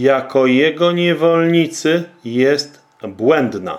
jako jego niewolnicy jest błędna.